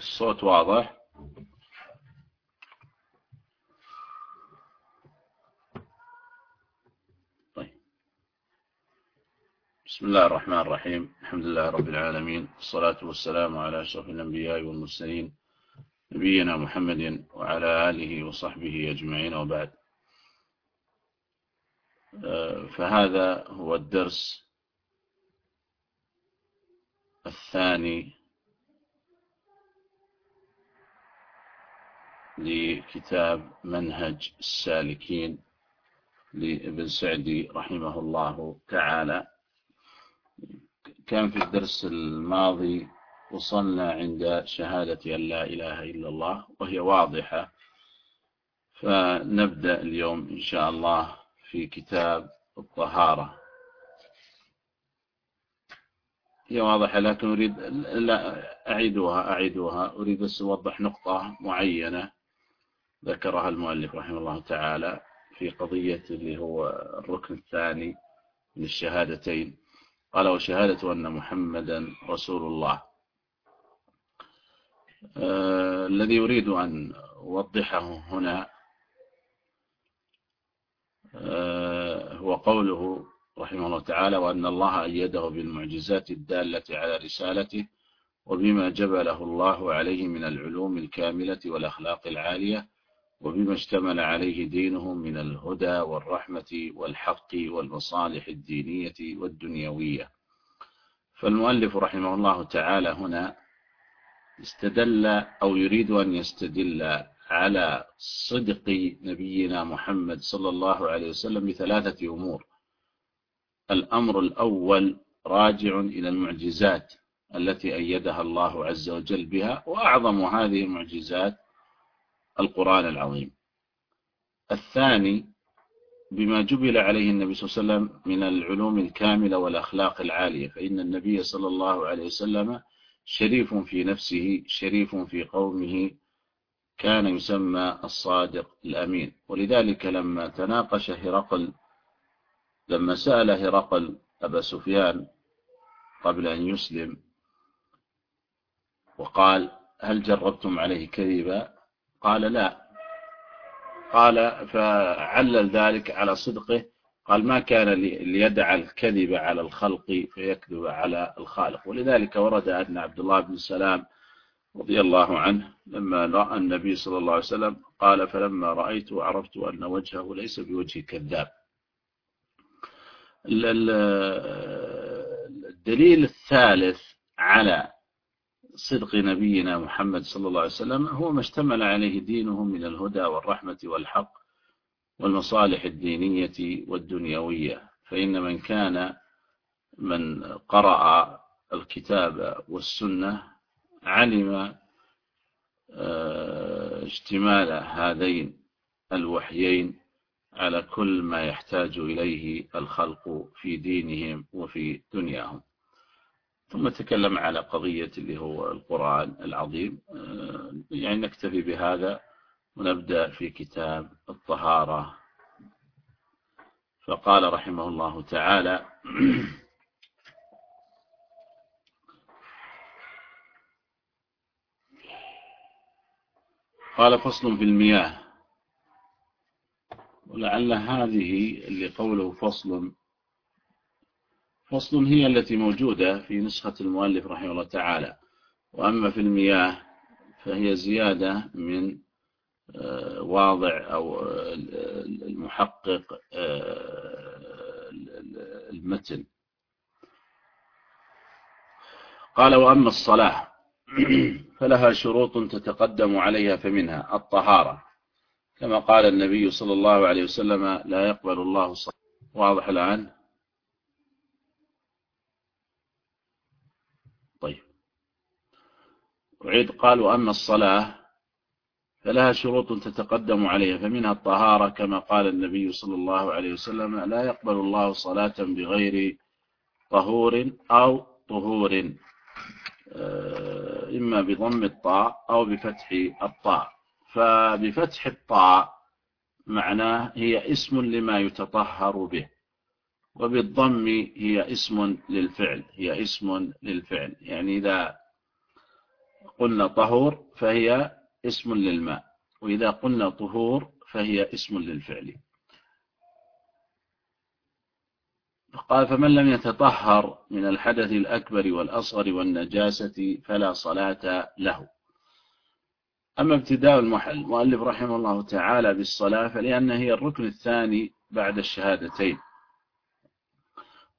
الصوت واضح. طيب. بسم الله الرحمن الرحيم. الحمد لله رب العالمين. الصلاة والسلام على أشرف الأنبياء والمرسلين نبينا محمد وعلى آله وصحبه أجمعين وبعد. آه، فهذا هو الدرس الثاني لكتاب منهج السالكين لابن سعدي رحمه الله تعالى. كان في الدرس الماضي وصلنا عند شهادة أن لا إله إلا الله وهي واضحة. فنبدأ اليوم إن شاء الله في كتاب الطهارة. هي واضحة لكن أريد لا أعيدها أعيدها. أريد بس أوضح نقطة معينة. ذكرها المؤلف رحمه الله تعالى في قضية اللي هو الركن الثاني من الشهادتين. قال وشهادة أن محمدا رسول الله. آه الذي أريد أن أوضحه هنا آه هو قوله رحمه الله تعالى وأن الله أيده بالمعجزات الدالة على رسالته وبما جبله الله عليه من العلوم الكاملة والأخلاق العالية وبما اشتمل عليه دينهم من الهدى والرحمة والحق والمصالح الدينية والدنيوية. فالمؤلف رحمه الله تعالى هنا استدل أو يريد أن يستدل على صدق نبينا محمد صلى الله عليه وسلم بثلاثة أمور. الأمر الأول راجع إلى المعجزات التي أيدها الله عز وجل بها وأعظم هذه المعجزات القرآن العظيم. الثاني بما جبل عليه النبي صلى الله عليه وسلم من العلوم الكاملة والأخلاق العالية فإن النبي صلى الله عليه وسلم شريف في نفسه شريف في قومه كان يسمى الصادق الأمين. ولذلك لما تناقش هرقل لما سأل هرقل أبا سفيان قبل أن يسلم وقال هل جربتم عليه كذبا؟ قال لا. قال فعلل ذلك على صدقه. قال ما كان ليدع الكذب على الخلق فيكذب على الخالق. ولذلك ورد أن عبد الله بن سلام رضي الله عنه لما رأى النبي صلى الله عليه وسلم قال فلما رأيته عرفت أن وجهه ليس بوجه كذاب. الدليل الثالث على صدق نبينا محمد صلى الله عليه وسلم هو ما اشتمل عليه دينه من الهدى والرحمة والحق والمصالح الدينية والدنيوية. فإن من كان من قرأ الكتاب والسنة علم آه، اشتمال هذين الوحيين على كل ما يحتاج إليه الخلق في دينهم وفي دنياهم. ثم تكلم على قضية اللي هو القرآن العظيم. آه، يعني نكتفي بهذا ونبدأ في كتاب الطهارة. فقال رحمه الله تعالى قال فصل في المياه. ولعل هذه اللي قوله فصل فصل هي التي موجودة في نسخة المؤلف رحمه الله تعالى. وأما في المياه فهي زيادة من آه، واضع أو المحقق آه، المتن. قال وأما الصلاة فلها شروط تتقدم عليها فمنها الطهارة. كما قال النبي صلى الله عليه وسلم لا يقبل الله صلاة واضح الآن طيب أعيد قال وأن الصلاة فلها شروط تتقدم عليها فمنها الطهارة كما قال النبي صلى الله عليه وسلم لا يقبل الله صلاة بغير طهور أو طهور آه، إما بضم الطاء أو بفتح الطاء. فبفتح الطاء معناه هي اسم لما يتطهر به وبالضم هي اسم للفعل هي اسم للفعل. يعني إذا قلنا طهور فهي اسم للماء وإذا قلنا طهور فهي اسم للفعل. قال فمن لم يتطهر من الحدث الأكبر والأصغر والنجاسة فلا صلاة له. أما ابتداء المؤلف رحمه الله تعالى بالصلاة فلأنها هي الركن الثاني بعد الشهادتين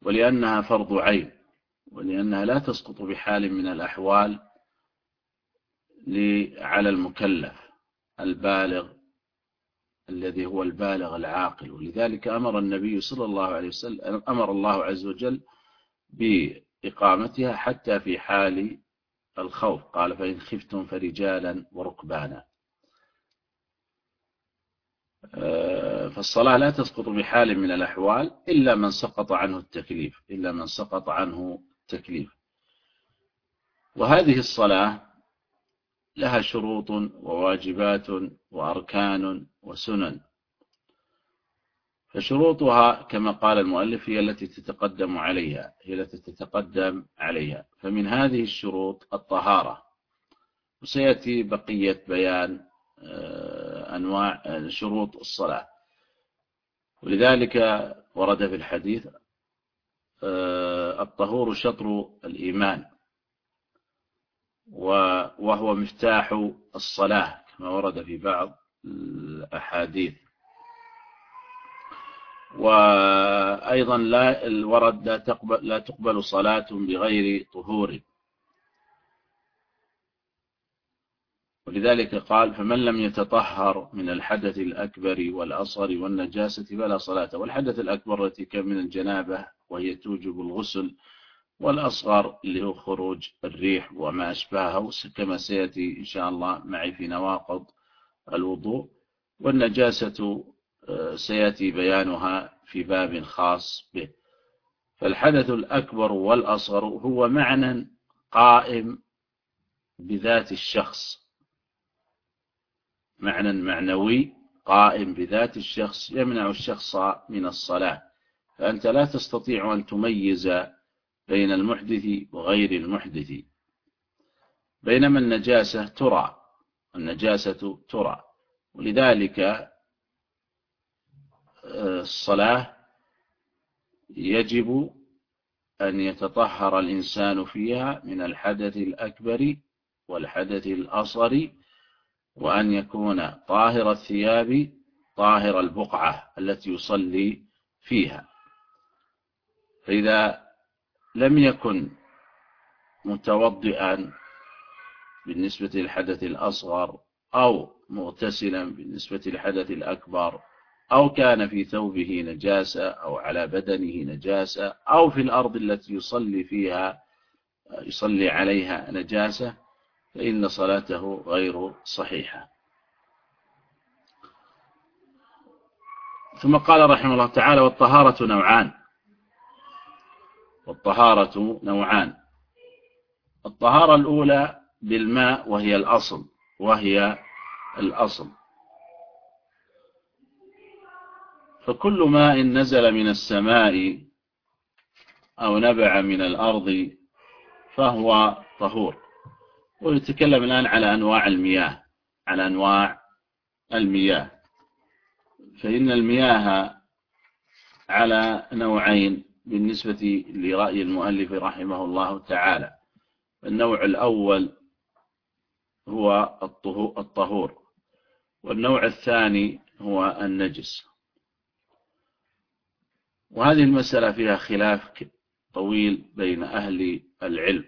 ولأنها فرض عين ولأنها لا تسقط بحال من الأحوال على المكلف البالغ الذي هو البالغ العاقل. ولذلك أمر النبي صلى الله عليه وسلم أمر الله عز وجل بإقامتها حتى في حال الخوف. قال فإن خفتم فرجالا وركبانا. آه، فالصلاة لا تسقط بحال من الأحوال إلا من سقط عنه التكليف إلا من سقط عنه التكليف. وهذه الصلاة لها شروط وواجبات وأركان وسنن. فشروطها كما قال المؤلف هي التي تتقدم عليها هي التي تتقدم عليها. فمن هذه الشروط الطهارة. وسيأتي بقية بيان آه، أنواع آه، شروط الصلاة. ولذلك ورد في الحديث آه، الطهور شطر الإيمان. وهو مفتاح الصلاة كما ورد في بعض الأحاديث. وأيضا لا الورد لا تقبل, لا تقبل صلاة بغير طهور. ولذلك قال فمن لم يتطهر من الحدث الأكبر والأصغر والنجاسة فلا صلاة. والحدث الأكبر التي كان من الجنابة وهي توجب الغسل والأصغر اللي هو خروج الريح وما أشبهه كما سيأتي إن شاء الله معي في نواقض الوضوء. والنجاسة آه، سيأتي بيانها في باب خاص به. فالحدث الأكبر والأصغر هو معنى قائم بذات الشخص. معنى معنوي قائم بذات الشخص يمنع الشخص من الصلاة. فأنت لا تستطيع أن تميز بين المحدث وغير المحدث. بينما النجاسة ترى النجاسة ترى. ولذلك آه، الصلاة يجب أن يتطهر الإنسان فيها من الحدث الأكبر والحدث الأصغر وأن يكون طاهر الثياب طاهر البقعة التي يصلي فيها. فإذا لم يكن متوضئا بالنسبة للحدث الأصغر أو مغتسلا بالنسبة للحدث الأكبر أو كان في ثوبه نجاسة أو على بدنه نجاسة أو في الأرض التي يصلي فيها يصلي عليها نجاسة فإن صلاته غير صحيحة. ثم قال رحمه الله تعالى والطهارة نوعان. والطهارة نوعان. الطهارة الأولى بالماء وهي الأصل وهي الأصل. فكل ماء نزل من السماء أو نبع من الأرض فهو طهور. ويتكلم الآن على أنواع المياه على أنواع المياه. فإن المياه على نوعين بالنسبة لرأي المؤلف رحمه الله تعالى. النوع الأول هو الطهور. والنوع الثاني هو النجس. وهذه المسألة فيها خلاف طويل بين أهل العلم.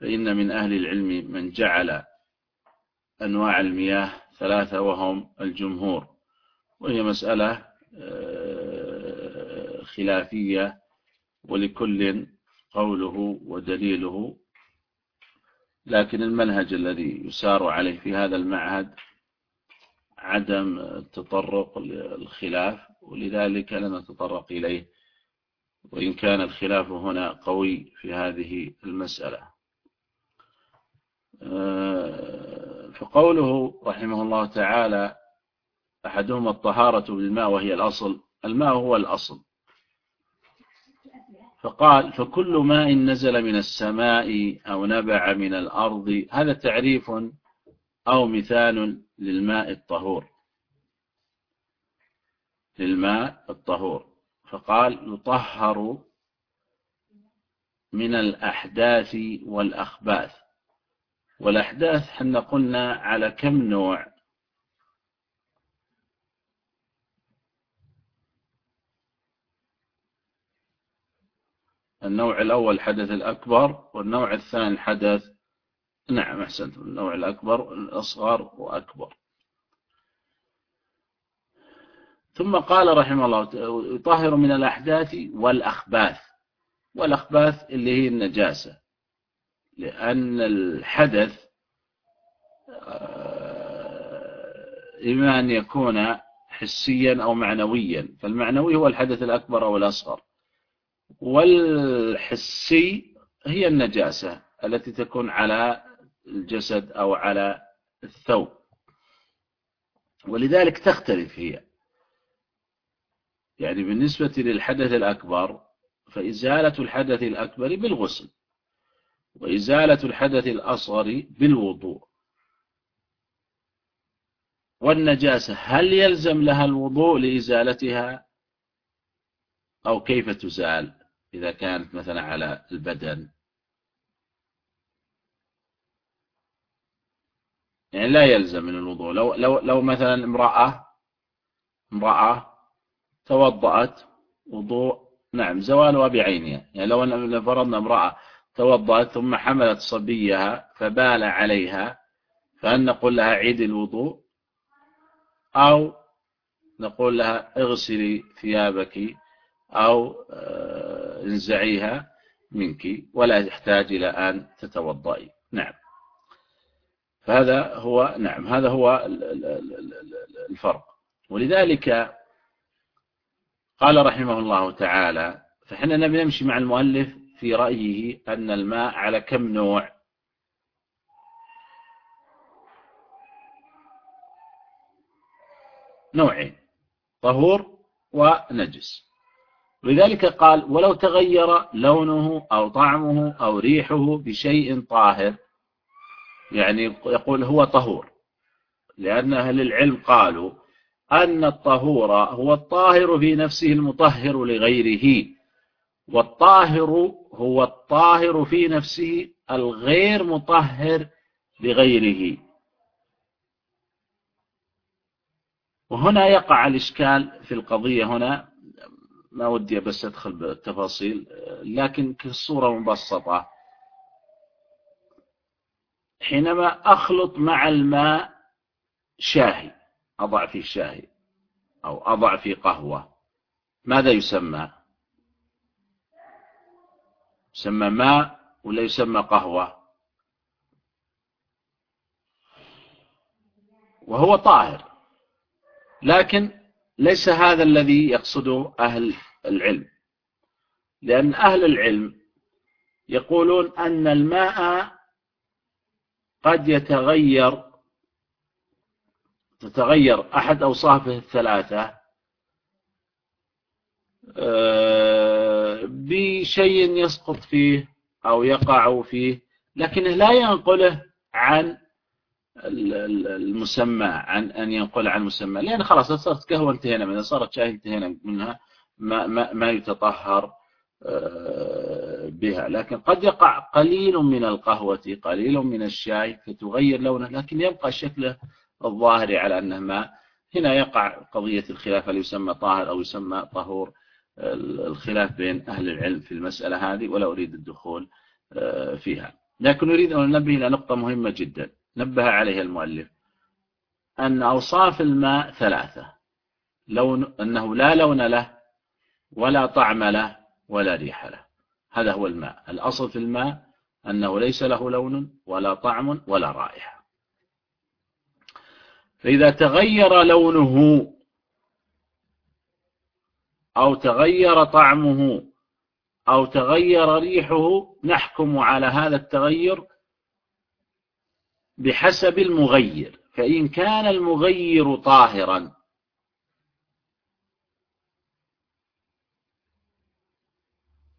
فإن من أهل العلم من جعل أنواع المياه ثلاثة وهم الجمهور. وهي مسألة آه، خلافية ولكل قوله ودليله. لكن المنهج الذي يسار عليه في هذا المعهد عدم التطرق للخلاف ولذلك لا نتطرق إليه وإن كان الخلاف هنا قوي في هذه المسألة. فقوله رحمه الله تعالى أحدهما الطهارة بالماء وهي الأصل الماء هو الأصل. فقال فكل ماء نزل من السماء أو نبع من الأرض هذا تعريف أو مثال للماء الطهور. للماء الطهور. فقال يطهر من الأحداث والأخباث. والأحداث حنا قلنا على كم نوع؟ النوع الأول الحدث الأكبر والنوع الثاني الحدث نعم أحسنت. النوع الأكبر الأصغر وأكبر. ثم قال رحمه الله يطهر من الأحداث والأخباث. والأخباث اللي هي النجاسة. لأن الحدث آه، إما أن يكون حسيا أو معنويا. فالمعنوي هو الحدث الأكبر أو الأصغر. والحسي هي النجاسة التي تكون على الجسد أو على الثوب. ولذلك تختلف هي. يعني بالنسبة للحدث الأكبر فإزالة الحدث الأكبر بالغسل وإزالة الحدث الأصغر بالوضوء. والنجاسة هل يلزم لها الوضوء لإزالتها؟ أو كيف تزال إذا كانت مثلا على البدن؟ يعني لا يلزم من الوضوء. لو, لو, لو مثلا امرأة امرأة توضأت وضوء نعم زوالها بعينها يعني لو فرضنا امرأة توضأت ثم حملت صبيها فبال عليها فهل نقول لها عيد الوضوء؟ أو نقول لها اغسلي ثيابك أو آه، انزعيها منك ولا يحتاج إلى أن تتوضئي نعم. فهذا هو نعم هذا هو الفرق. ولذلك قال رحمه الله تعالى فحنا نبي نمشي مع المؤلف في رأيه أن الماء على كم نوع؟ نوعين طهور ونجس. ولذلك قال ولو تغير لونه أو طعمه أو ريحه بشيء طاهر يعني يقول هو طهور. لأن أهل العلم قالوا أن الطهور هو الطاهر في نفسه المطهر لغيره والطاهر هو الطاهر في نفسه الغير مطهر لغيره. وهنا يقع الإشكال في القضية هنا. ما ودي بس أدخل بالتفاصيل لكن كصورة مبسطة حينما أخلط مع الماء شاهي أضع فيه شاهي أو أضع فيه قهوة ماذا يسمى؟ يسمى ماء ولا يسمى قهوة؟ وهو طاهر لكن ليس هذا الذي يقصده أهل العلم. لأن أهل العلم يقولون أن الماء قد يتغير تتغير أحد أوصافه الثلاثة آه، بشيء يسقط فيه أو يقع فيه لكنه لا ينقله عن المسمى عن أن ينقل عن مسمى. لأن خلاص صارت قهوة انتهينا منها صارت شاي انتهينا منها ما, ما, ما يتطهر آه، بها. لكن قد يقع قليل من القهوة قليل من الشاي فتغير لونه. لكن يبقى شكله الظاهري على أنه ماء هنا يقع قضية الخلاف هل يسمى طاهر أو يسمى طهور. الخلاف بين أهل العلم في المسألة هذه ولا أريد الدخول آه، فيها. لكن أريد أن ننبه إلى نقطة مهمة جدا. نبه عليها المؤلف. أن أوصاف الماء ثلاثة. لون أنه لا لون له ولا طعم له ولا ريح له. هذا هو الماء. الأصل في الماء أنه ليس له لون ولا طعم ولا رائحة. فإذا تغير لونه أو تغير طعمه أو تغير ريحه نحكم على هذا التغير بحسب المغير فإن كان المغير طاهرا.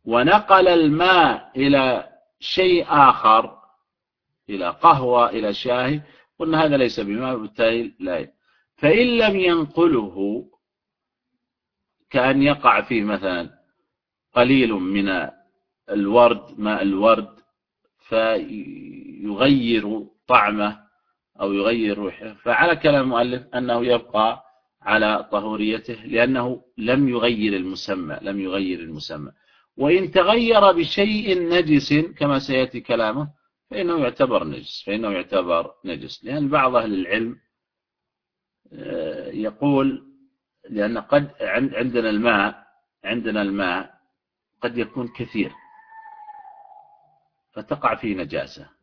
ونقل الماء إلى شيء آخر إلى قهوة إلى شاي. قلنا هذا ليس بماء وبالتالي لا. فإن لم ينقله كأن يقع فيه مثلا قليل من الورد ماء الورد فيغير طعمه أو يغير روحه. فعلى كلام المؤلف أنه يبقى على طهوريته لأنه لم يغير المسمى لم يغير المسمى. وإن تغير بشيء نجس كما سيأتي كلامه فإنه يعتبر نجس فإنه يعتبر نجس. لأن بعض أهل العلم آه، يقول لأن قد عندنا الماء عندنا الماء قد يكون كثير فتقع فيه نجاسة.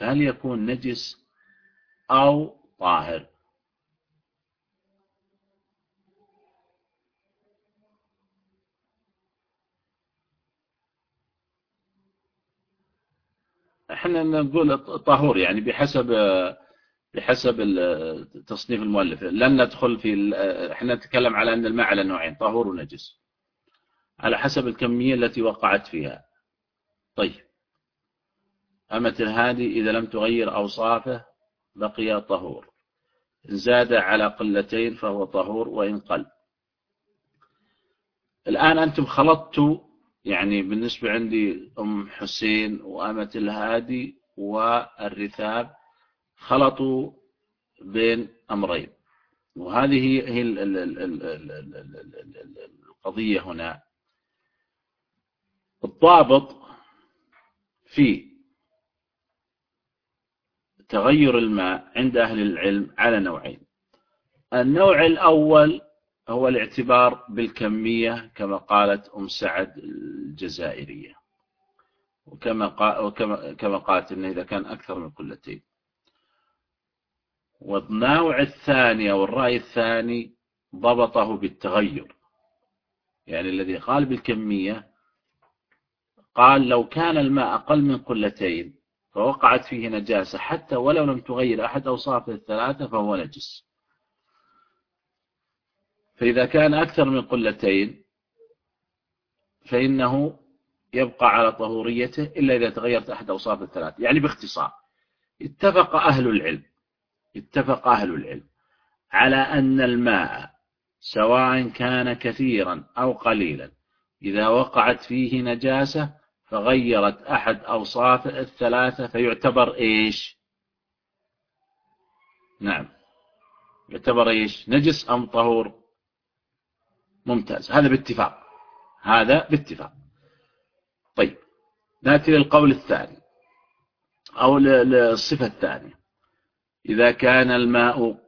فهل يكون نجس أو طاهر؟ إحنا نقول طهور يعني بحسب بحسب تصنيف المؤلف. لن ندخل في إحنا نتكلم على أن الماء على نوعين طهور ونجس على حسب الكمية التي وقعت فيها. طيب. أمة هذه إذا لم تغير أوصافه بقي طهور زاد على قلتين فهو طهور وإن قل الآن أنتم خلطتوا يعني بالنسبة عندي أم حسين وأمة الهادي والرثاب خلطوا بين أمرين وهذه هي القضية هنا الضابط في تغير الماء عند أهل العلم على نوعين. النوع الأول هو الاعتبار بالكمية كما قالت أم سعد الجزائرية. وكما كما قالت إنه إذا كان أكثر من قلتين. والنوع الثاني أو الرأي الثاني ضبطه بالتغير. يعني الذي قال بالكمية قال لو كان الماء أقل من قلتين فوقعت فيه نجاسة. حتى ولو لم تغير أحد أوصافه الثلاثة فهو نجس. فإذا كان أكثر من قلتين فإنه يبقى على طهوريته إلا إذا تغيرت أحد أوصاف الثلاثة. يعني باختصار اتفق أهل العلم اتفق أهل العلم على أن الماء سواء كان كثيرا أو قليلا إذا وقعت فيه نجاسة فغيرت أحد أوصاف الثلاثة فيعتبر إيش؟ نعم. يعتبر إيش؟ نجس أم طهور؟ ممتاز. هذا باتفاق. هذا باتفاق. طيب. نأتي للقول الثاني أو للصفة الثانية. إذا كان الماء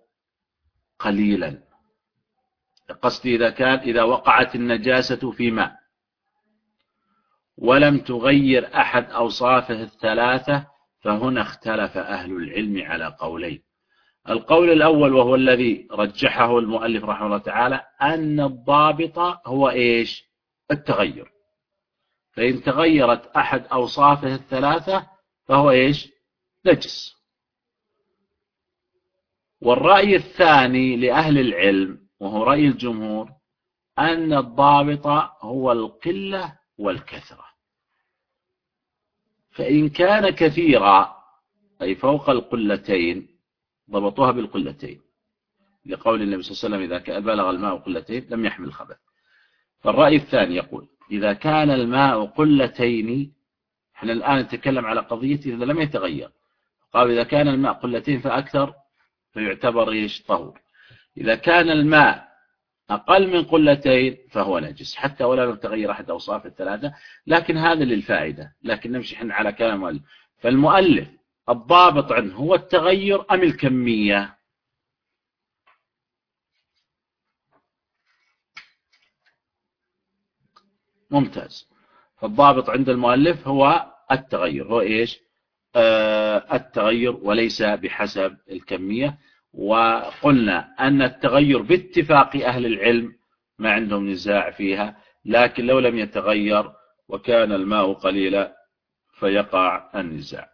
قليلا. قصدي إذا كان إذا وقعت النجاسة في ماء. ولم تغير أحد أوصافه الثلاثة فهنا اختلف أهل العلم على قولين. القول الأول وهو الذي رجحه المؤلف رحمه الله تعالى أن الضابط هو إيش؟ التغير. فإن تغيرت أحد أوصافه الثلاثة فهو إيش؟ نجس. والرأي الثاني لأهل العلم وهو رأي الجمهور أن الضابط هو القلة والكثرة. فإن كان كثيرا أي فوق القلتين ضبطوها بالقلتين. لقول النبي صلى الله عليه وسلم إذا بلغ الماء قلتين لم يحمل الخبث. فالرأي الثاني يقول إذا كان الماء قلتين إحنا الآن نتكلم على قضية إذا لم يتغير. قال إذا كان الماء قلتين فأكثر فيعتبر إيش؟ طهور. إذا كان الماء أقل من قلتين فهو نجس. حتى ولا لم تغير أحد أوصاف الثلاثة لكن هذا للفائدة. لكن نمشي حين على كلام المؤلف. فالمؤلف الضابط عنه هو التغير أم الكمية؟ ممتاز. فالضابط عند المؤلف هو التغير. هو إيش؟ آه التغير وليس بحسب الكمية. وقلنا أن التغير باتفاق أهل العلم ما عندهم نزاع فيها لكن لو لم يتغير وكان الماء قليلا فيقع النزاع.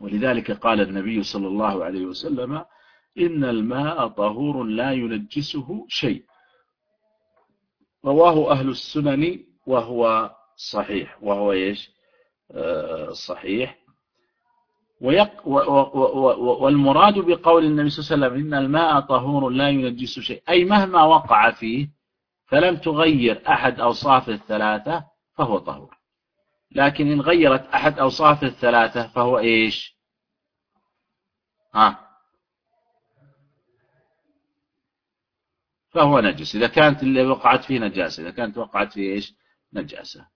ولذلك قال النبي صلى الله عليه وسلم إن الماء طهور لا ينجسه شيء. رواه أهل السنن وهو صحيح. وهو إيش؟ آه صحيح. ويق و و و والمراد بقول النبي صلى الله عليه وسلم إن الماء طهور لا ينجس شيء. أي مهما وقع فيه فلم تغير أحد أوصاف الثلاثة فهو طهور. لكن إن غيرت أحد أوصاف الثلاثة فهو إيش؟ ها؟ فهو نجس. إذا كانت اللي وقعت فيه نجاسة إذا كانت وقعت فيه إيش؟ نجاسة.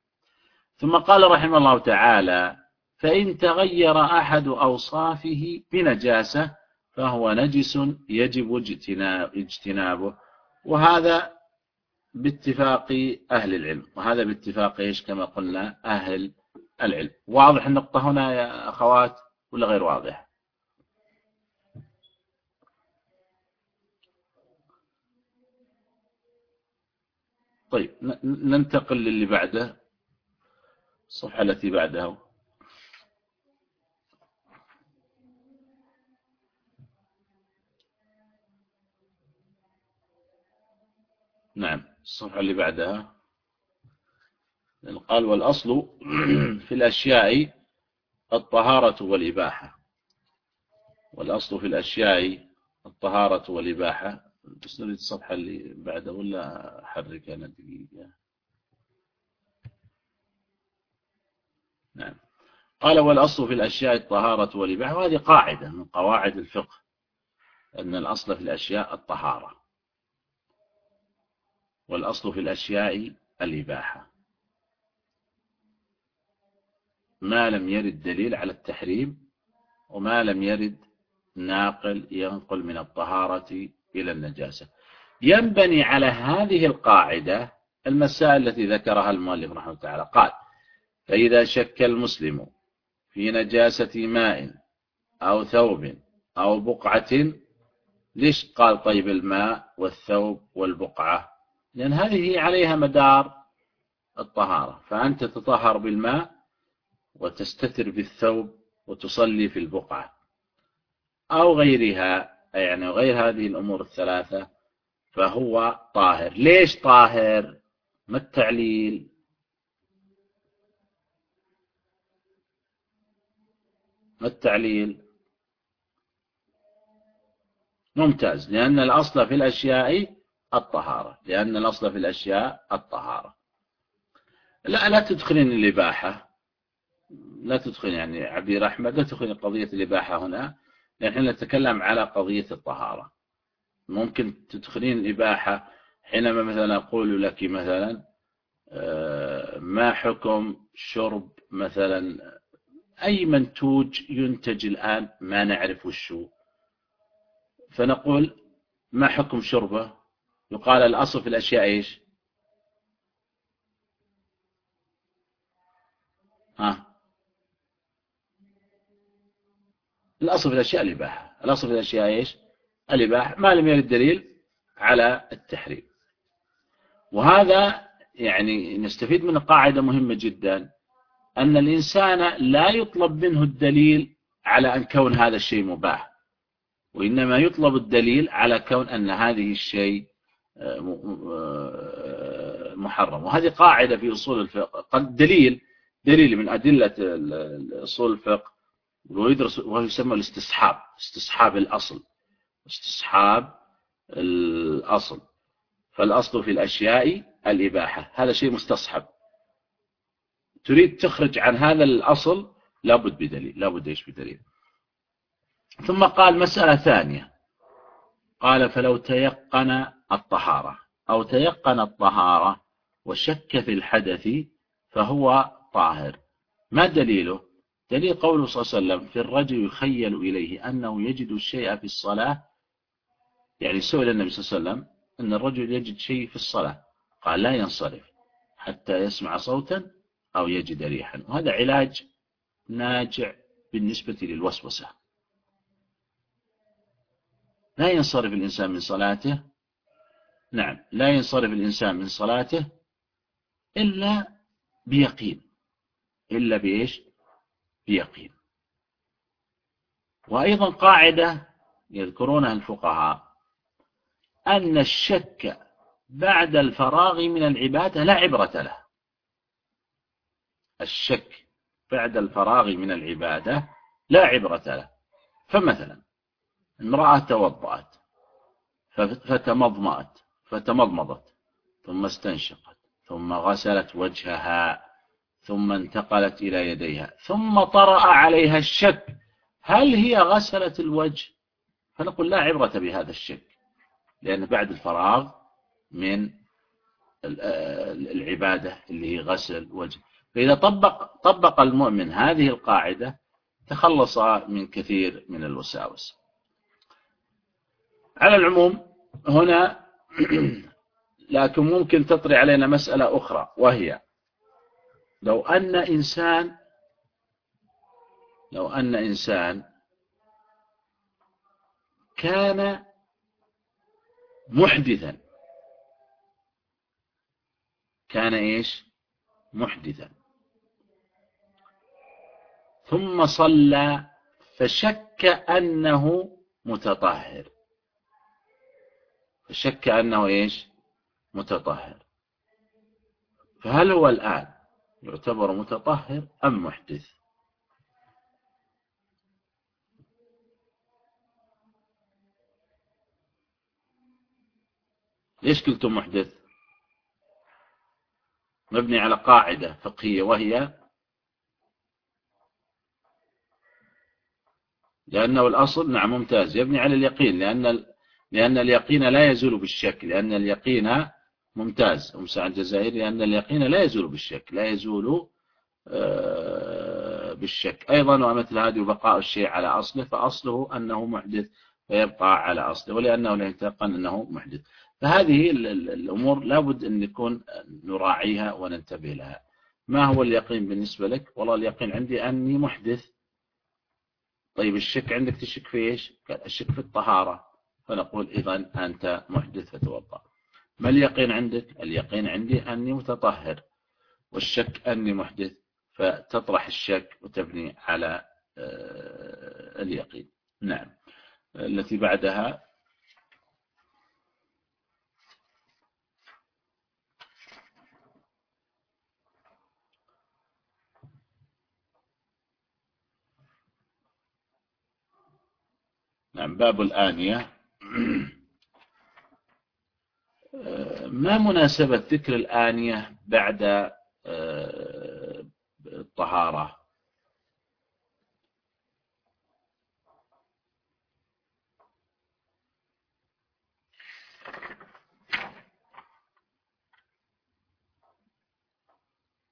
ثم قال رحمه الله تعالى فإن تغير أحد أوصافه بنجاسة فهو نجس يجب اجتنابه. وهذا باتفاق أهل العلم. وهذا باتفاق إيش؟ كما قلنا أهل العلم. واضح النقطة هنا يا أخوات ولا غير واضح؟ طيب ننتقل للي بعده. الصفحة التي بعدها نعم الصفحة اللي بعدها. قال والأصل في الأشياء الطهارة والإباحة. والأصل في الأشياء الطهارة والإباحة. بس نريد الصفحة اللي بعدها ولا أحرك؟ أنا دقيقة. نعم. قال والأصل في الأشياء الطهارة والإباحة. وهذه قاعدة من قواعد الفقه أن الأصل في الأشياء الطهارة. والأصل في الأشياء الإباحة. ما لم يرد دليل على التحريم وما لم يرد ناقل ينقل من الطهارة إلى النجاسة. ينبني على هذه القاعدة المسائل التي ذكرها المؤلف رحمه الله تعالى. قال فإذا شك المسلم في نجاسة ماء أو ثوب أو بقعة ليش قال طيب الماء والثوب والبقعة؟ لأن هذه عليها مدار الطهارة فأنت تطهر بالماء وتستتر بالثوب وتصلي في البقعة أو غيرها يعني غير هذه الأمور الثلاثة فهو طاهر. ليش طاهر؟ ما التعليل؟ ما التعليل؟ ممتاز لأن الأصل في الأشياء الطهارة لأن الأصل في الأشياء الطهارة. لا لا تدخلين الإباحة. لا تدخل يعني عبير أحمد لا تدخلين قضية الإباحة هنا لأن إحنا نتكلم على قضية الطهارة. ممكن تدخلين الإباحة حينما مثلا أقول لك مثلا آه، ما حكم شرب مثلا أي منتوج ينتج الآن ما نعرف وشو فنقول ما حكم شربه؟ يقال الأصل في الأشياء إيش؟ ها؟ الأصل في الأشياء الإباحة. الأصل في الأشياء إيش؟ الإباحة. ما لم يرد دليل على التحريم. وهذا يعني نستفيد من قاعدة مهمة جدا أن الإنسان لا يطلب منه الدليل على أن كون هذا الشيء مباح وإنما يطلب الدليل على كون أن هذه الشيء محرم. وهذه قاعدة في أصول الفقه. قد دليل دليل من أدلة أصول الفقه ويدرس وهو يسمى الاستصحاب استصحاب الأصل. استصحاب الأصل. فالأصل في الأشياء الإباحة. هذا شيء مستصحب. تريد تخرج عن هذا الأصل لابد بدليل لابد إيش بدليل. ثم قال مسألة ثانية. قال فلو تيقن الطهارة أو تيقن الطهارة وشك في الحدث فهو طاهر. ما دليله؟ دليل قوله صلى الله عليه وسلم في الرجل يخيل إليه أنه يجد الشيء في الصلاة. يعني سئل النبي صلى الله عليه وسلم أن الرجل يجد شيء في الصلاة. قال لا ينصرف حتى يسمع صوتا أو يجد ريحا. وهذا علاج ناجع بالنسبة للوسوسة. لا ينصرف الإنسان من صلاته نعم لا ينصرف الإنسان من صلاته إلا بيقين. إلا بإيش؟ بيقين. وأيضا قاعدة يذكرونها الفقهاء أن الشك بعد الفراغ من العبادة لا عبرة له. الشك بعد الفراغ من العبادة لا عبرة له. فمثلا امرأة توضأت فتمضمأت فتمضمضت ثم استنشقت ثم غسلت وجهها ثم انتقلت إلى يديها ثم طرأ عليها الشك هل هي غسلت الوجه؟ فنقول لا عبرة بهذا الشك لأن بعد الفراغ من العبادة اللي هي غسل وجه. فإذا طبق, طبق المؤمن هذه القاعدة تخلص من كثير من الوساوس. على العموم هنا لكن ممكن تطري علينا مسألة أخرى وهي لو أن إنسان لو أن إنسان كان محدثا. كان إيش؟ محدثا. ثم صلى فشك أنه متطهر. فشك أنه إيش؟ متطهر. فهل هو الآن يعتبر متطهر أم محدث؟ ليش قلتم محدث؟ مبني على قاعدة فقهية وهي لأنه الأصل نعم ممتاز يبني على اليقين لأن لأن اليقين لا يزول بالشك لأن اليقين ممتاز. أم سعد الجزائري لأن اليقين لا يزول بالشك لا يزول آه، بالشك. أيضا ومثل هذه بقاء الشيء على أصله فأصله أنه محدث فيبقى على أصله ولأنه لا يتيقن أنه محدث. فهذه الأمور لابد أن نكون نراعيها وننتبه لها. ما هو اليقين بالنسبة لك؟ والله اليقين عندي أني محدث. طيب الشك عندك تشك في إيش؟ الشك في الطهارة. فنقول إذا أنت محدث فتوضأ. ما اليقين عندك؟ اليقين عندي أني متطهر والشك أني محدث فتطرح الشك وتبني على آه، اليقين. نعم. التي بعدها. نعم. باب الآنية. ما مناسبة ذكر الآنية بعد آه، الطهارة؟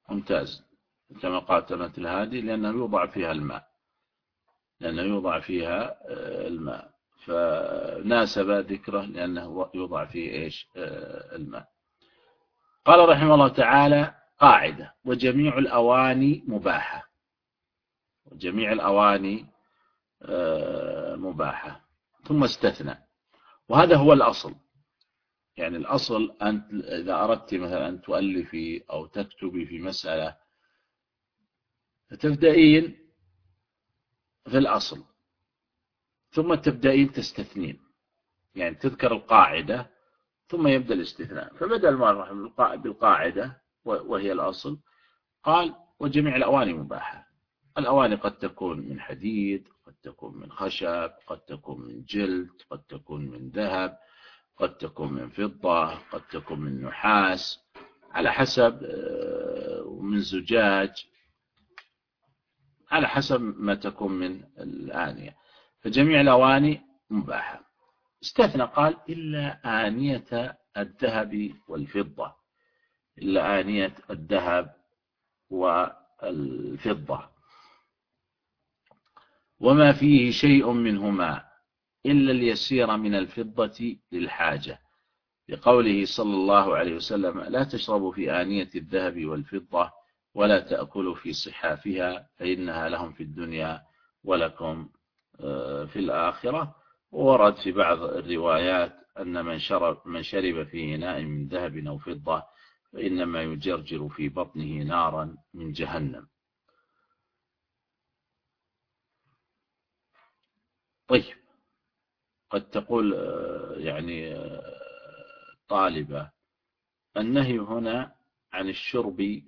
ممتاز. كما قالت مثل هذه لأنه يوضع فيها الماء. لأنه يوضع فيها آه، الماء. فناسب ذكره لأنه يوضع فيه إيش؟ آه، الماء. قال رحمه الله تعالى قاعدة. وجميع الأواني مباحة. وجميع الأواني آه، مباحة. ثم استثنى. وهذا هو الأصل. يعني الأصل أنت إذا أردت مثلا أن تؤلفي أو تكتبي في مسألة فتبدأين في الأصل. ثم تبدأين تستثنين. يعني تذكر القاعدة ثم يبدأ الاستثناء. فبدأ المؤلف بالقاعدة وهي الأصل. قال وجميع الأواني مباحة. الأواني قد تكون من حديد قد تكون من خشب قد تكون من جلد قد تكون من ذهب قد تكون من فضة قد تكون من نحاس على حسب آه، من زجاج على حسب ما تكون من الآنية. فجميع الأواني مباحة. استثنى قال إلا آنية الذهب والفضة. إلا آنية الذهب والفضة. وما فيه شيء منهما إلا اليسير من الفضة للحاجة. لقوله صلى الله عليه وسلم لا تشربوا في آنية الذهب والفضة ولا تأكلوا في صحافها فإنها لهم في الدنيا ولكم في الآخرة ورد في بعض الروايات أن من شرب, من شرب في إناء من ذهب أو فضة فإنما يجرجر في بطنه نارا من جهنم. طيب قد تقول آه، يعني آه، طالبة النهي هنا عن الشرب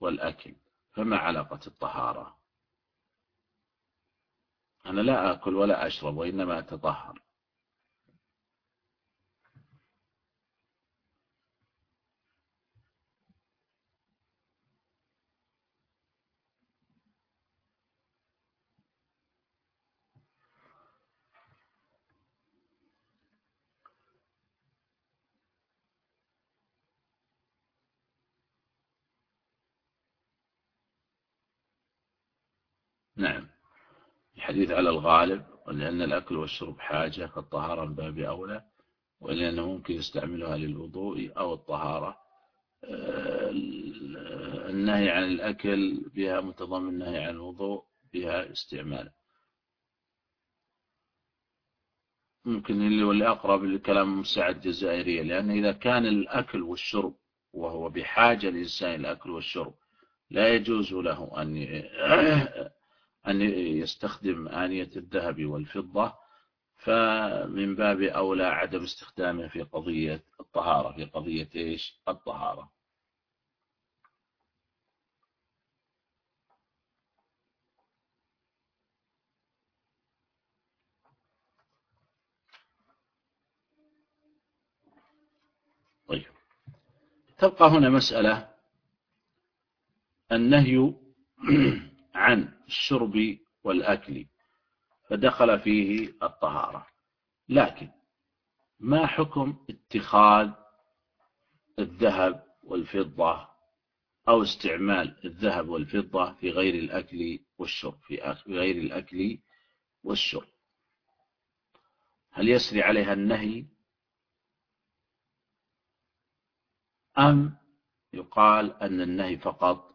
والأكل فما علاقة الطهارة؟ أنا لا أكل ولا أشرب وإنما أتطهر. نعم. الحديث على الغالب ولأن الأكل والشرب حاجة فالطهارة من باب أولى ولأنه ممكن يستعملها للوضوء أو الطهارة. آه، النهي عن الأكل بها متضمن النهي عن الوضوء بها استعماله ممكن اللي واللي أقرب لكلام المساعد الجزائرية لأن إذا كان الأكل والشرب وهو بحاجة للإنسان الأكل والشرب لا يجوز له أن أن يستخدم آنية الذهب والفضة فمن باب أولى عدم استخدامه في قضية الطهارة. في قضية إيش؟ الطهارة. طيب. تبقى هنا مسألة النهي عن الشرب والأكل فدخل فيه الطهارة. لكن ما حكم اتخاذ الذهب والفضة أو استعمال الذهب والفضة في غير الأكل والشرب في غير الأكل والشرب؟ هل يسري عليها النهي؟ أم يقال أن النهي فقط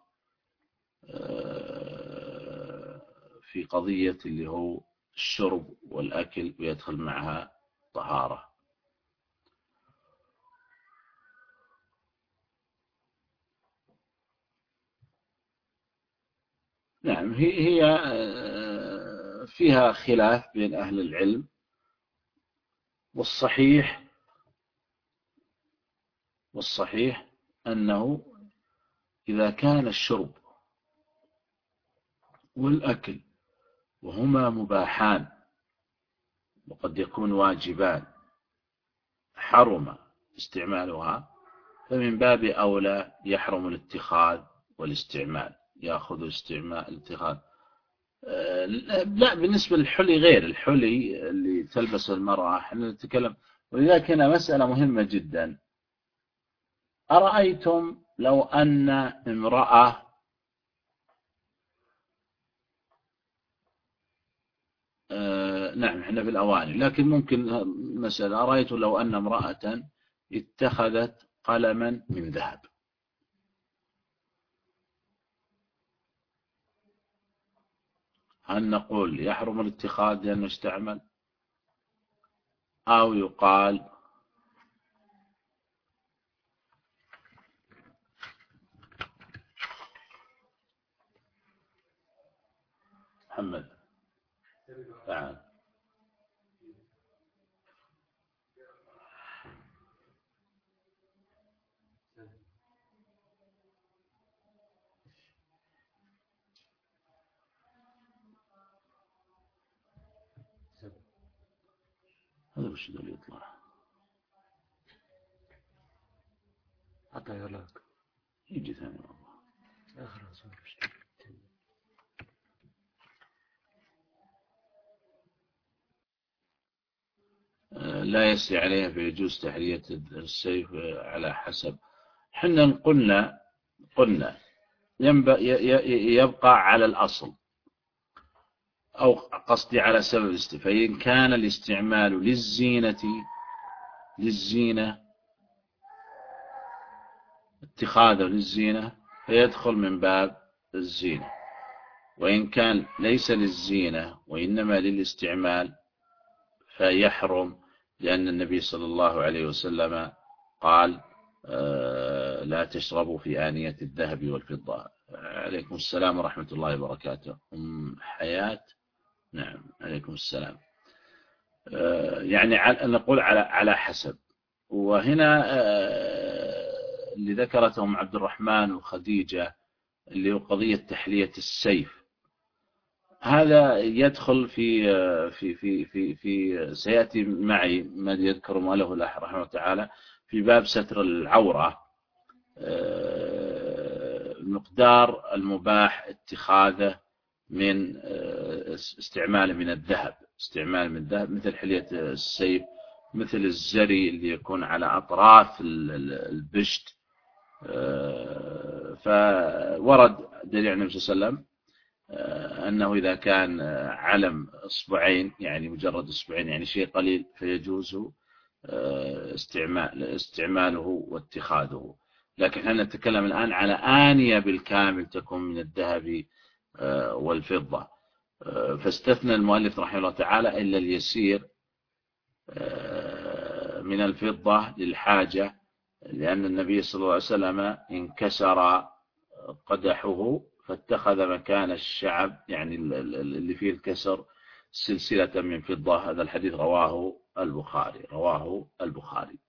آه، في قضية اللي هو الشرب والأكل ويدخل معها طهارة. نعم هي آه، فيها خلاف بين أهل العلم والصحيح والصحيح أنه إذا كان الشرب والأكل وهما مباحان وقد يكون واجبان. حرم استعمالها فمن باب أولى يحرم الاتخاذ والاستعمال يأخذ استعمال الاتخاذ. آه، لا بالنسبة للحلي غير. الحلي اللي تلبس المرأة إحنا نتكلم. ولذلك هنا مسألة مهمة جدا. أرأيتم لو أن امرأة آه نعم إحنا في الأواني. لكن ممكن مسألة رأيت لو أن امرأة اتخذت قلما من ذهب؟ هل نقول يحرم الاتخاذ لأنه استعمل أو يقال محمد تعال. وش اللي يطلع حتى يلاك يجي ثاني والله آخر لا يسري عليها فيجوز تحرية السيف على حسب. حنا قلنا قلنا يبقى على الأصل. أو قصدي على سبب الاستفاء فإن كان الاستعمال للزينة للزينة اتخاذه للزينة فيدخل من باب الزينة. وإن كان ليس للزينة وإنما للاستعمال فيحرم لأن النبي صلى الله عليه وسلم قال آه، لا تشربوا في آنية الذهب والفضة. عليكم السلام ورحمة الله وبركاته. أم حياة؟ نعم عليكم السلام. آه، يعني نقول على على حسب. وهنا آه، اللي ذكرتهم عبد الرحمن وخديجة اللي هو قضية تحلية السيف. هذا يدخل في في في في في سيأتي معي ما يذكر ماله الله رحمه تعالى في باب ستر العورة آه، مقدار المباح اتخاذه من آه، استعماله من الذهب استعمال من الذهب مثل حلية السيف مثل الزري اللي يكون على أطراف البشت. آه، فورد دليل النبي صلى الله عليه وسلم أنه إذا كان علم إصبعين يعني مجرد إصبعين يعني شيء قليل فيجوز استعمال استعماله واتخاذه. لكن إحنا نتكلم الآن على آنية بالكامل تكون من الذهب آه، والفضة. آه، فاستثنى المؤلف رحمه الله تعالى إلا اليسير آه، من الفضة للحاجة لأن النبي صلى الله عليه وسلم انكسر قدحه فاتخذ مكان الشعب يعني اللي فيه الكسر سلسلة من فضة. هذا الحديث رواه البخاري رواه البخاري.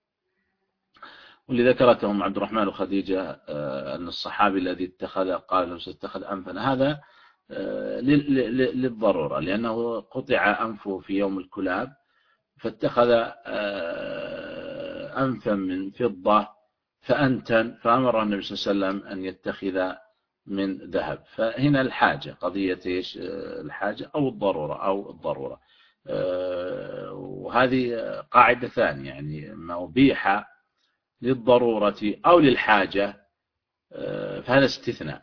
واللي ذكرتهم عبد الرحمن وخديجة آه، أن الصحابي الذي اتخذ قال له ستتخذ أنفا. هذا آه، للضرورة لأنه قطع أنفه في يوم الكلاب فاتخذ آه، أنفا من فضة فأنتن فأمر النبي صلى الله عليه وسلم أن يتخذ من ذهب. فهنا الحاجة قضية إيش الحاجة أو الضرورة أو الضرورة. وهذه قاعدة ثانية يعني ما أبيح للضرورة أو للحاجة آه، فهذا استثناء.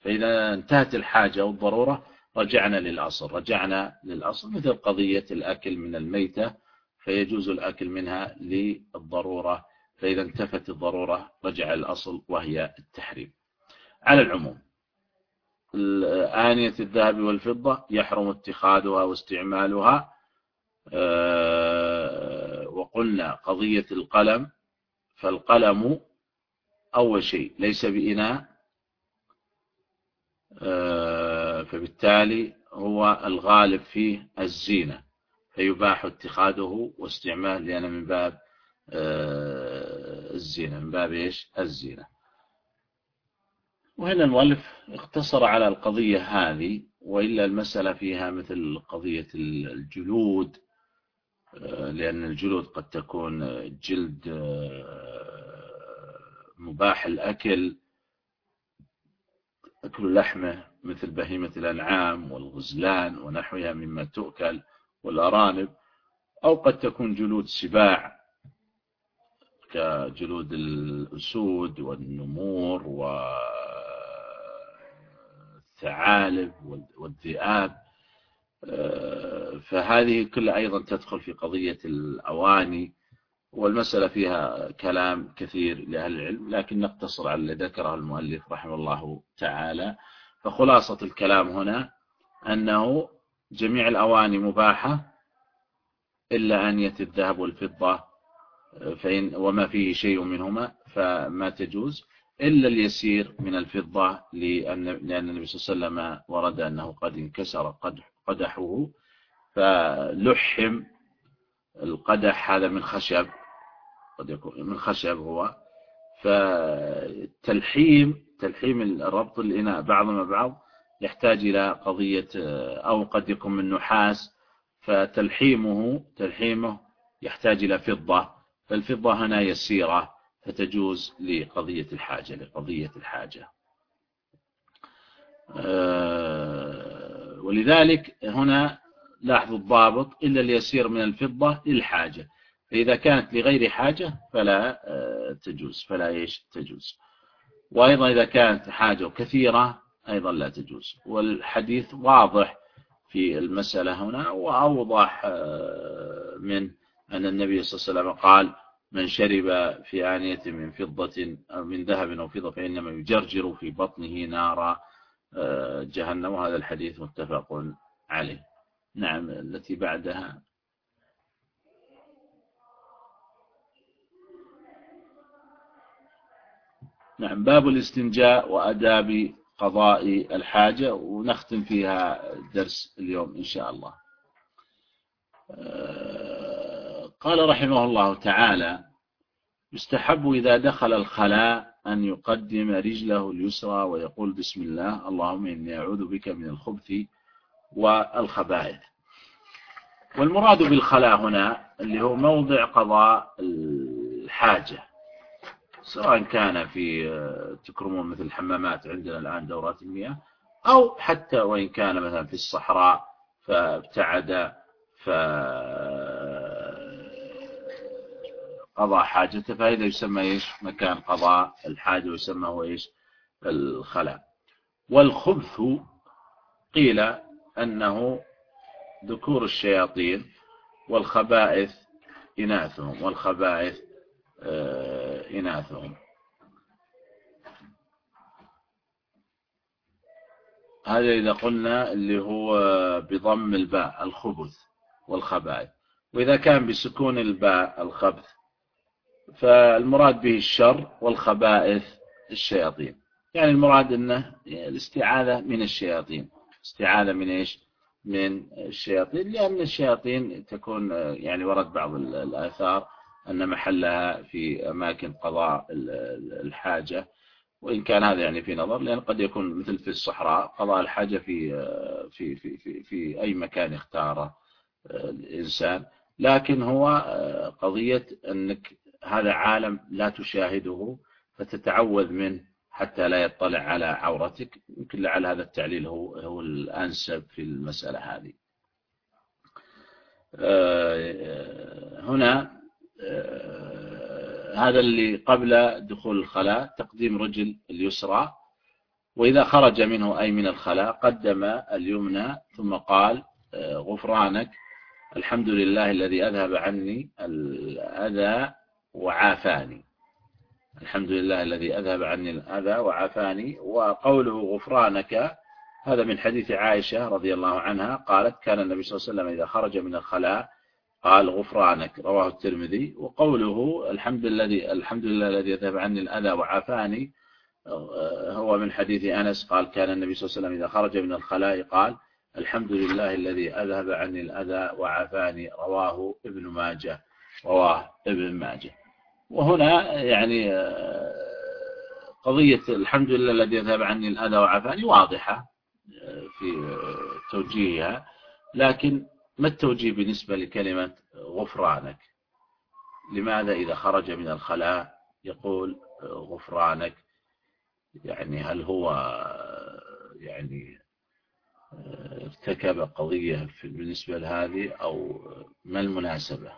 فإذا انتهت الحاجة أو الضرورة رجعنا للأصل رجعنا للأصل مثل قضية الأكل من الميتة فيجوز الأكل منها للضرورة فإذا انتفت الضرورة رجع الأصل وهي التحريم. على العموم آنية الذهب والفضة يحرم اتخاذها واستعمالها. آه، وقلنا قضية القلم فالقلم أول شيء ليس بإناء فبالتالي هو الغالب فيه الزينة فيباح اتخاذه واستعماله لأن من باب آه، الزينة. من باب إيش؟ الزينة. وهنا المؤلف اقتصر على القضية هذه وإلا المسألة فيها مثل قضية الجلود لأن الجلود قد تكون جلد آه، مباح الأكل أكل لحمة مثل بهيمة الأنعام والغزلان ونحوها مما تؤكل والأرانب أو قد تكون جلود سباع كجلود الأسود والنمور والثعالب والذئاب. فهذه كلها أيضا تدخل في قضية الأواني والمسألة فيها كلام كثير لأهل العلم لكن نقتصر على الذي ذكره المؤلف رحمه الله تعالى. فخلاصة الكلام هنا أنه جميع الأواني مباحة إلا أنية الذهب والفضة فإن وما فيه شيء منهما فما تجوز إلا اليسير من الفضة لأن, لأن النبي صلى الله عليه وسلم ورد أنه قد انكسر قدح قدحه فلحم القدح هذا من خشب قد يكون من خشب هو. فتلحيم تلحيم الربط الإناء بعضهم بعض يحتاج إلى قضية أو قد يكون من نحاس. فتلحيمه تلحيمه يحتاج إلى فضة. فالفضة هنا يسيرة فتجوز لقضية الحاجة لقضية الحاجة. أه ولذلك هنا لاحظوا الضابط إلا اليسير من الفضة للحاجة. فإذا كانت لغير حاجة فلا آه، تجوز فلا إيش؟ تجوز. وأيضا إذا كانت حاجة كثيرة أيضا لا تجوز. والحديث واضح في المسألة هنا وأوضح آه، من أن النبي صلى الله عليه وسلم قال من شرب في آنية من فضة أو من ذهب أو فضة فإنما يجرجر في بطنه نارا. جهنم. وهذا الحديث متفق عليه. نعم التي بعدها نعم باب الاستنجاء وأداب قضاء الحاجة ونختم فيها درس اليوم إن شاء الله. قال رحمه الله تعالى يستحب إذا دخل الخلاء أن يقدم رجله اليسرى ويقول بسم الله اللهم إني أعوذ بك من الخبث والخبائث. والمراد بالخلاء هنا اللي هو موضع قضاء الحاجة. سواء كان في تكرمون مثل الحمامات عندنا الآن دورات المياه أو حتى وإن كان مثلا في الصحراء فابتعد ف قضاء حاجته فهذا يسمى إيش؟ مكان قضاء الحاجة ويسمى هو إيش؟ الخلاء. والخبث قيل أنه ذكور الشياطين والخبائث إناثهم والخبائث آه، إناثهم. هذا إذا قلنا اللي هو بضم الباء الخبث والخبائث. وإذا كان بسكون الباء الخبث. فالمراد به الشر والخبائث الشياطين. يعني المراد أنه الاستعاذة من الشياطين. استعاذة من إيش؟ من الشياطين. لأن الشياطين تكون يعني ورد بعض الآثار أن محلها في أماكن قضاء الحاجة وإن كان هذا يعني في نظر لأن قد يكون مثل في الصحراء قضاء الحاجة في في في في, في أي مكان اختاره الإنسان. لكن هو قضية أنك هذا عالم لا تشاهده فتتعوذ منه حتى لا يطلع على عورتك. يمكن لعل هذا التعليل هو هو الأنسب في المسألة هذه. آه، هنا آه، هذا اللي قبل دخول الخلاء تقديم رجل اليسرى. وإذا خرج منه أي من الخلاء قدم اليمنى ثم قال آه، غفرانك الحمد لله الذي أذهب عني الأذى وعافاني. الحمد لله الذي أذهب عني الأذى وعافاني. وقوله غفرانك هذا من حديث عائشة رضي الله عنها قالت كان النبي صلى الله عليه وسلم إذا خرج من الخلاء قال غفرانك رواه الترمذي. وقوله الحمد لله الحمد لله الذي أذهب عني الأذى وعافاني هو من حديث أنس قال كان النبي صلى الله عليه وسلم إذا خرج من الخلاء قال الحمد لله الذي أذهب عني الأذى وعافاني رواه ابن ماجه. رواه ابن ماجه. وهنا يعني آه، قضية الحمد لله الذي يذهب عني الأذى وعافاني واضحة آه، في آه، توجيهها. لكن ما التوجيه بالنسبة لكلمة غفرانك؟ لماذا إذا خرج من الخلاء يقول غفرانك؟ يعني هل هو يعني ارتكب قضية بالنسبة لهذه أو ما المناسبة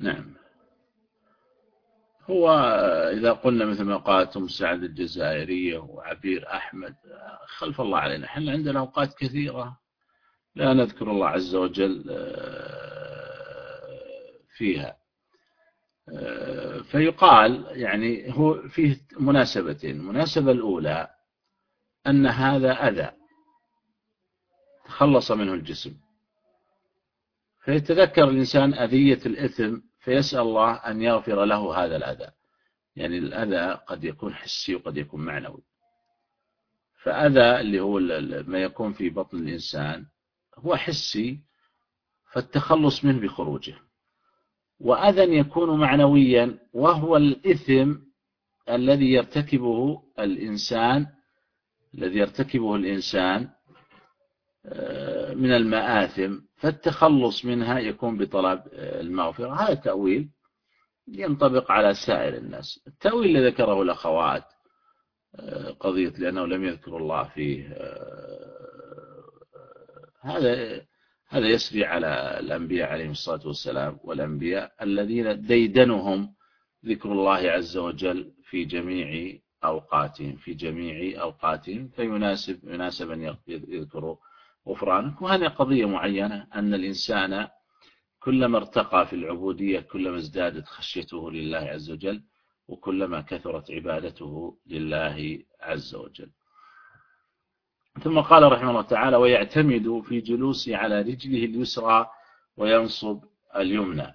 نعم هو إذا قلنا مثل ما قالت أم سعد الجزائرية وعبير أحمد خلف الله علينا. إحنا عندنا أوقات كثيرة لا نذكر الله عز وجل آه، فيها. آه، فيقال يعني هو فيه مناسبتين. المناسبة الأولى أن هذا أذى تخلص منه الجسم. فيتذكر الإنسان أذية الإثم فيسأل الله أن يغفر له هذا الأذى. يعني الأذى قد يكون حسي وقد يكون معنوي. فأذى اللي هو ما يكون في بطن الإنسان هو حسي فالتخلص منه بخروجه. وأذى يكون معنويا وهو الإثم الذي يرتكبه الإنسان الذي يرتكبه الإنسان آه، من المآثم. فالتخلص منها يكون بطلب آه، المغفرة. هذا تأويل ينطبق على سائر الناس. التأويل الذي ذكره الأخوات آه، قضية لأنه لم يذكر الله فيه هذا هذا يسري على الأنبياء عليهم الصلاة والسلام والأنبياء الذين ديدنهم ذكر الله عز وجل في جميع أوقاتهم في جميع أوقاتهم. فيناسب يناسب أن يذكروا غفرانك. وهذه قضية معينة أن الإنسان كلما ارتقى في العبودية كلما ازدادت خشيته لله عز وجل وكلما كثرت عبادته لله عز وجل. ثم قال رحمه الله تعالى ويعتمد في جلوسه على رجله اليسرى وينصب اليمنى.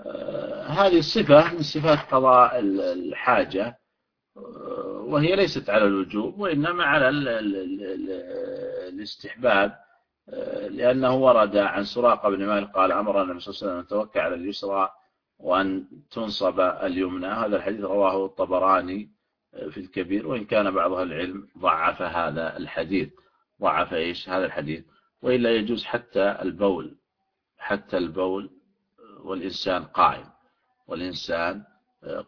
آه، هذه الصفة من صفات قضاء الحاجة آه، وهي ليست على الوجوب وإنما على الاستحباب آه، لأنه ورد عن سراقة بن مالك قال أمر النبي صلى الله عليه وسلم أن توكل على اليسرى وأن تنصب اليمنى. هذا الحديث رواه الطبراني في الكبير وإن كان بعض العلم ضعف هذا الحديث. ضعف إيش؟ هذا الحديث. وإلا يجوز حتى البول حتى البول والإنسان قائم والإنسان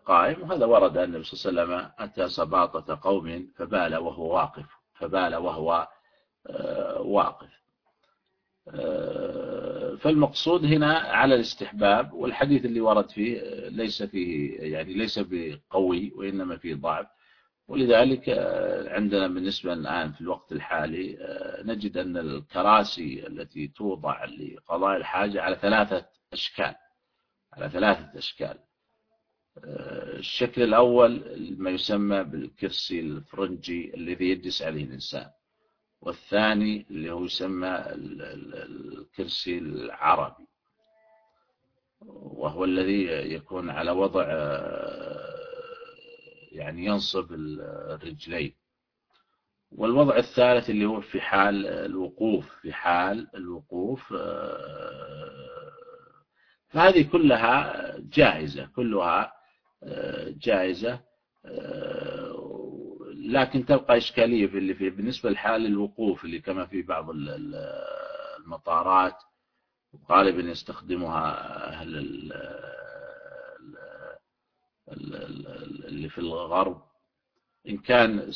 قائم. وهذا ورد أن النبي صلى الله عليه وسلم أتى سباطة قوم فبال وهو واقف فبال وهو آه، واقف. آه، فالمقصود هنا على الاستحباب والحديث اللي ورد فيه ليس فيه يعني ليس بقوي وإنما فيه ضعف. ولذلك آه، عندنا بالنسبة الآن في الوقت الحالي آه، نجد أن الكراسي التي توضع لقضاء الحاجة على ثلاثة أشكال على ثلاثة أشكال. آه، الشكل الأول ما يسمى بالكرسي الفرنجي الذي يجلس عليه الإنسان. والثاني اللي هو يسمى الكرسي العربي. وهو الذي يكون على وضع يعني ينصب الرجلين. والوضع الثالث اللي هو في حال الوقوف في حال الوقوف آه، فهذه كلها جائزة كلها آه، جائزة آه، لكن تبقى إشكالية في اللي في بالنسبة لحال الوقوف اللي كما في بعض المطارات غالبا يستخدمها أهل اللي في الغرب. إن كان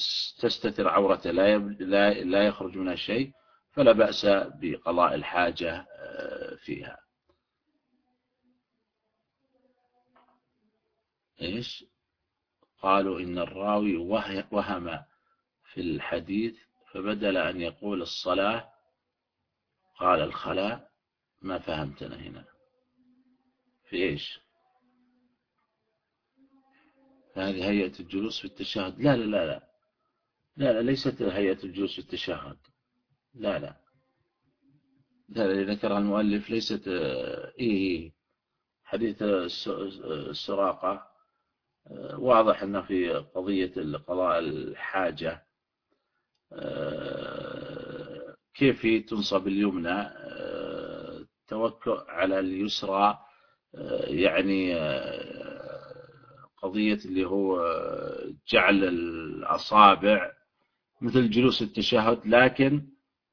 تستتر عورته لا لا لا يخرج منها شيء فلا بأس بقضاء الحاجة آه، فيها. إيش؟ قالوا إن الراوي وهم في الحديث فبدل أن يقول الصلاة قال الخلاء ما فهمتنا هنا. في إيش؟ هذه هيئة الجلوس في التشهد. لا لا لا لا. لا, لا ليست هيئة الجلوس في التشهد. لا لا. لا اللي ذكرها المؤلف ليست إيه, إيه. حديث السراقة. واضح أنه في قضية قضاء الحاجة. كيف تنصب اليمنى؟ توكل على اليسرى يعني قضية اللي هو جعل الأصابع مثل جلوس التشهد لكن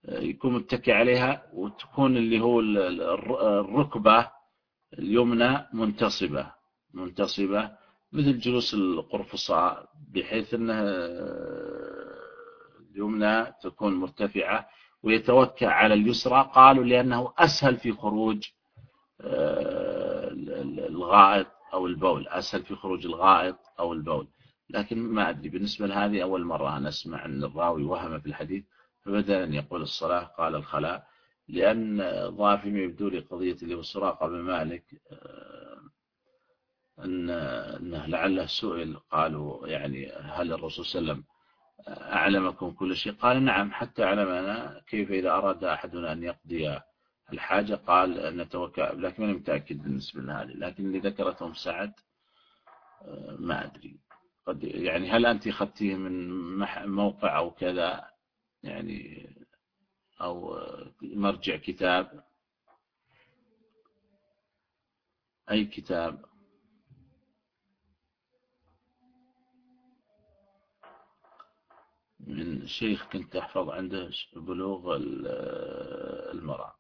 يكون متكي عليها وتكون اللي هو الركبة اليمنى منتصبة منتصبة. مثل جلوس القرفصاء بحيث أنها اليمنى تكون مرتفعة ويتوكى على اليسرى. قالوا لأنه أسهل في خروج آه، الغائط أو البول. أسهل في خروج الغائط أو البول. لكن ما أدري بالنسبة لهذه أول مرة أنا أسمع أن الراوي وهم في الحديث. فبدأ أن يقول الصلاة قال الخلاء لأن ضافي يبدو لي قضية سراقة بن مالك آه، أن أنه لعله سئل قالوا يعني هل الرسول صلى الله عليه وسلم أعلمكم كل شيء؟ قال نعم حتى علمنا كيف إذا أراد أحدنا أن يقضي الحاجة قال نتوكل لكن أنا متأكد بالنسبة لهذه لكن اللي ذكرتهم سعد آه، ما أدري. قد يعني هل أنت أخذتيه من موقع أو كذا؟ يعني أو مرجع كتاب؟ أي كتاب؟ من شيخ كنت أحفظ عنده بلوغ المرأة.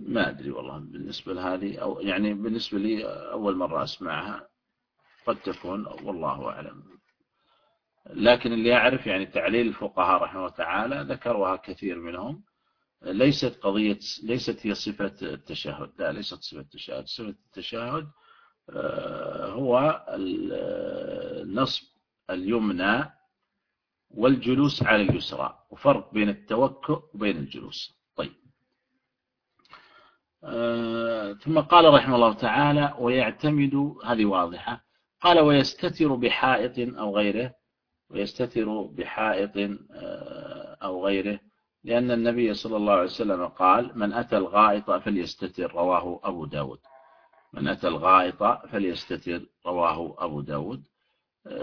ما أدري والله بالنسبة لهذه أو يعني بالنسبة لي أول مرة أسمعها قد تكون والله أعلم. لكن اللي أعرف يعني تعليل الفقهاء رحمه الله تعالى ذكروها كثير منهم. ليست قضية ليست هي صفة التشهد لا ليست صفة التشهد. صفة التشهد آه، هو النصب اليمنى والجلوس على اليسرى وفرق بين التوكؤ وبين الجلوس. آه، ثم قال رحمه الله تعالى ويعتمد هذه واضحة. قال ويستتر بحائط أو غيره ويستتر بحائط آه، أو غيره. لأن النبي صلى الله عليه وسلم قال من أتى الغائط فليستتر. رواه أبو داود. من أتى الغائط فليستتر. رواه أبو داود.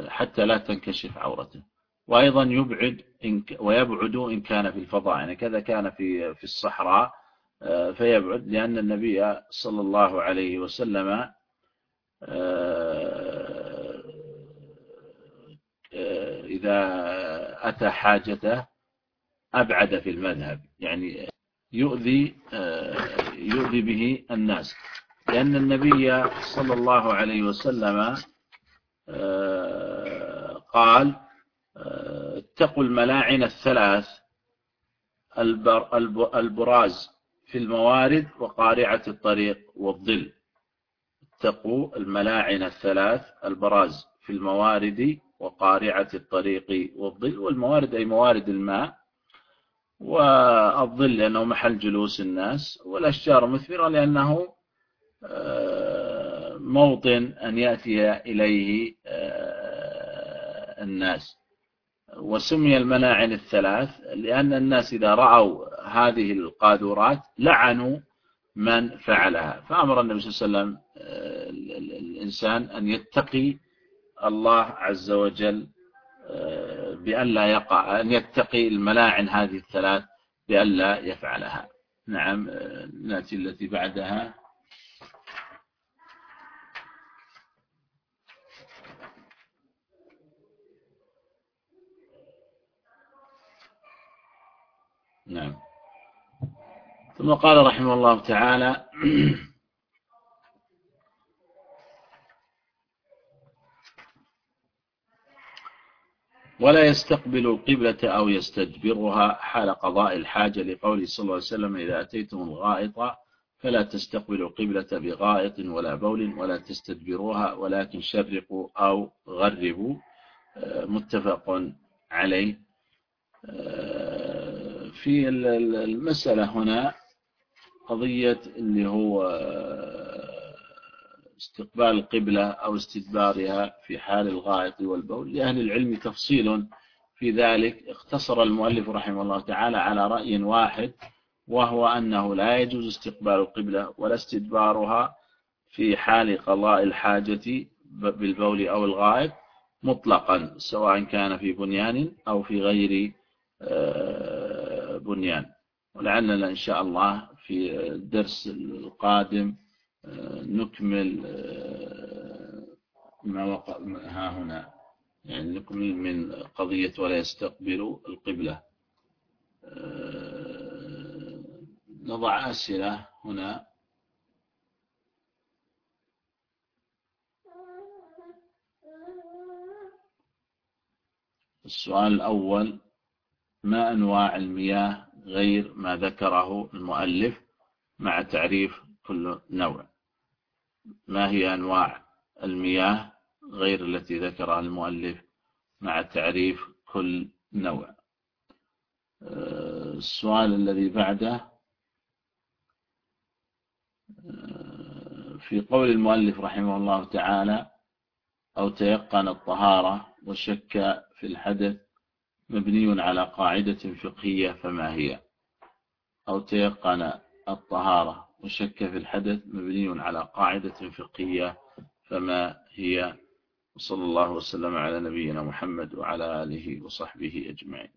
حتى لا تنكشف عورته. وأيضا يبعد إن ويبعد إن كان في الفضاء. يعني كذا كان في في الصحراء فيبعد لأن النبي صلى الله عليه وسلم إذا أتى حاجته أبعد في المذهب. يعني يؤذي يؤذي به الناس. لأن النبي صلى الله عليه وسلم قال اتقوا الملاعن الثلاث البراز في الموارد وقارعة الطريق والظل. اتقوا الملاعن الثلاث البراز في الموارد وقارعة الطريق والظل. والموارد أي موارد الماء والظل لأنه محل جلوس الناس والأشجار مثمرة لأنه آه، موطن أن يأتي إليه آه، الناس. وسمي المناعن الثلاث لأن الناس إذا رأوا هذه القاذورات لعنوا من فعلها. فأمر النبي صلى الله عليه وسلم آه، الإنسان أن يتقي الله عز وجل بأن لا يقع أن يتقي الملاعن هذه الثلاث بأن لا يفعلها. نعم نأتي التي بعدها. نعم. ثم قال رحمه الله تعالى ولا يستقبل القبلة أو يستدبرها حال قضاء الحاجة لقوله صلى الله عليه وسلم إذا أتيتم الغائط فلا تستقبلوا القبلة بغائط ولا بول ولا تستدبروها ولكن شرقوا أو غربوا آه، متفق عليه آه، في المسألة هنا قضية اللي هو استقبال القبلة أو استدبارها في حال الغائط والبول. لأهل العلم تفصيل في ذلك. اختصر المؤلف رحمه الله تعالى على رأي واحد وهو أنه لا يجوز استقبال القبلة ولا استدبارها في حال قضاء الحاجة بالبول أو الغائط مطلقا سواء كان في بنيان أو في غير آه، بنيان ولعلنا إن شاء الله في الدرس القادم نكمل آه، ما وقع ها هنا. يعني نكمل من قضية ولا يستقبل القبلة. آه، نضع أسئلة هنا. السؤال الأول. ما أنواع المياه غير ما ذكره المؤلف مع تعريف كل نوع. ما هي أنواع المياه غير التي ذكرها المؤلف مع تعريف كل نوع؟ آه، السؤال الذي بعده آه، في قول المؤلف رحمه الله تعالى أو تيقن الطهارة وشك في الحدث مبني على قاعدة فقهية فما هي؟ أو تيقن الطهارة. وشك في الحدث مبني على قاعدة فقهية فما هي؟ وصلى الله وسلم على نبينا محمد وعلى آله وصحبه أجمعين.